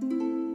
Música